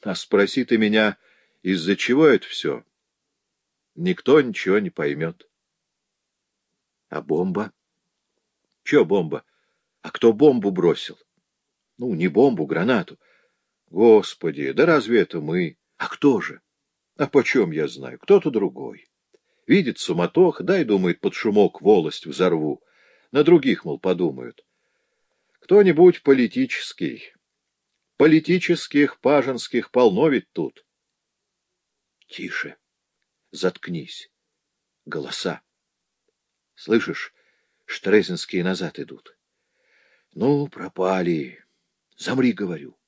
А спроси ты меня, из-за чего это все? Никто ничего не поймет. А бомба? Че бомба? А кто бомбу бросил? Ну, не бомбу, гранату. Господи, да разве это мы? А кто же? А почем я знаю? Кто-то другой. Видит суматох, дай, думает, под шумок волость взорву. На других, мол, подумают. Кто-нибудь политический. Политических, паженских полно ведь тут. Тише. Заткнись. Голоса. Слышишь, штрезинские назад идут. Ну, пропали. Замри, говорю.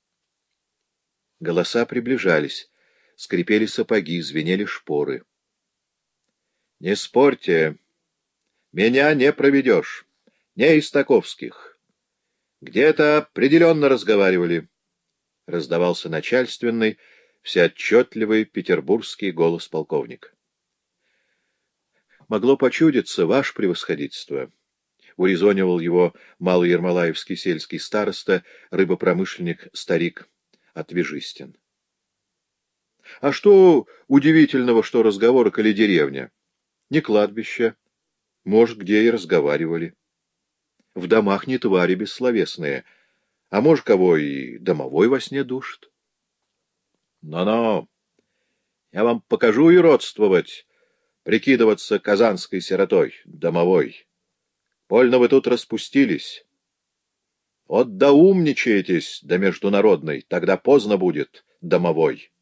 Голоса приближались. Скрипели сапоги, звенели шпоры. Не спорьте. Меня не проведешь. Не из таковских. Где-то определенно разговаривали. Раздавался начальственный, всеотчетливый петербургский голос полковника. Могло почудиться, ваше превосходительство, — урезонивал его малый ермолаевский сельский староста, рыбопромышленник, старик Отвежистин. А что удивительного, что разговор коли деревня? Не кладбище. Может, где и разговаривали. В домах не твари бессловесные, а может, кого и домовой во сне душит. Но-но, я вам покажу и родствовать, прикидываться казанской сиротой, домовой. Больно вы тут распустились. Вот да умничаетесь до международной, тогда поздно будет, домовой.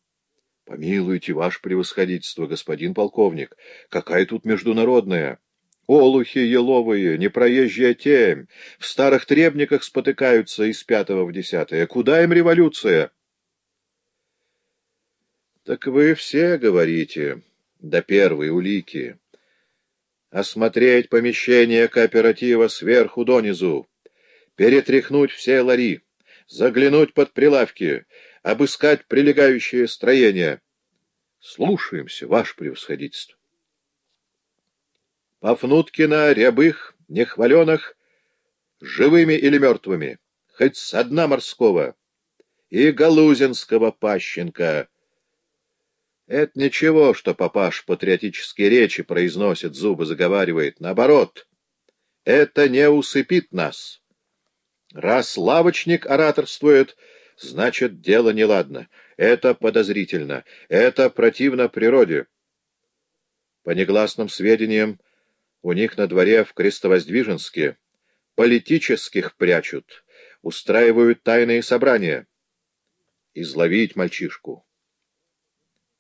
Помилуйте, ваше превосходительство, господин полковник, какая тут международная? Олухи еловые, непроезжая темь, в старых требниках спотыкаются из пятого в десятое. Куда им революция? Так вы все говорите, до первой улики. Осмотреть помещение кооператива сверху донизу перетряхнуть все лари, заглянуть под прилавки, обыскать прилегающее строение. Слушаемся, ваше превосходительство. Пафнуткина, рябых, нехваленых, живыми или мертвыми, хоть со дна морского, и галузинского пащенка. Это ничего, что папаш патриотические речи произносит, зубы заговаривает. Наоборот, это не усыпит нас. Раз лавочник ораторствует, значит, дело неладно. Это подозрительно. Это противно природе. По негласным сведениям, у них на дворе в Крестовоздвиженске политических прячут, устраивают тайные собрания. Изловить мальчишку.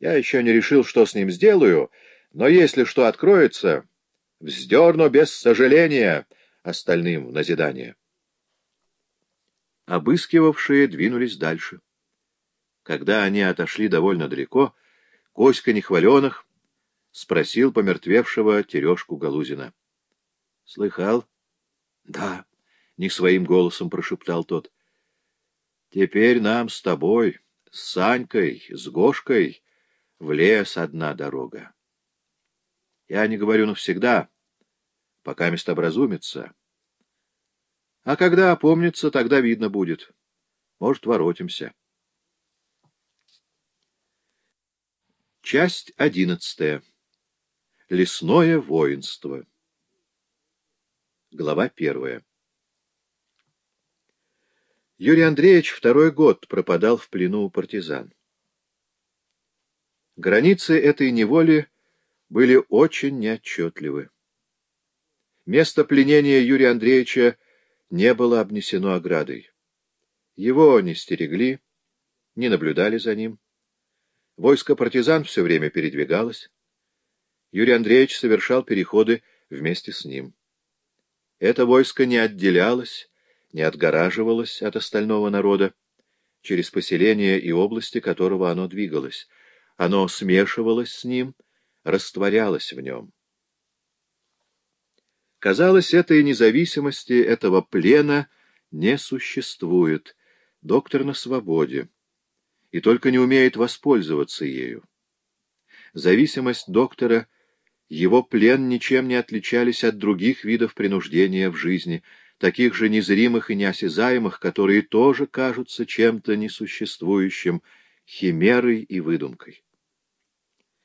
Я еще не решил, что с ним сделаю, но если что откроется, вздерну без сожаления остальным в назидание. Обыскивавшие двинулись дальше. Когда они отошли довольно далеко, Коська Нехваленых спросил помертвевшего Терешку Галузина. — Слыхал? — Да, — не своим голосом прошептал тот. — Теперь нам с тобой, с Санькой, с Гошкой в лес одна дорога. Я не говорю навсегда, пока мест образумится. А когда опомнится, тогда видно будет. Может, воротимся. Часть одиннадцатая. Лесное воинство. Глава первая. Юрий Андреевич второй год пропадал в плену у партизан. Границы этой неволи были очень неотчетливы. Место пленения Юрия Андреевича не было обнесено оградой. Его не стерегли, не наблюдали за ним. Войско партизан все время передвигалось. Юрий Андреевич совершал переходы вместе с ним. Это войско не отделялось, не отгораживалось от остального народа, через поселение и области которого оно двигалось. Оно смешивалось с ним, растворялось в нем. Казалось, этой независимости, этого плена не существует. Доктор на свободе. И только не умеет воспользоваться ею. Зависимость доктора, его плен ничем не отличались от других видов принуждения в жизни, таких же незримых и неосязаемых, которые тоже кажутся чем-то несуществующим, химерой и выдумкой.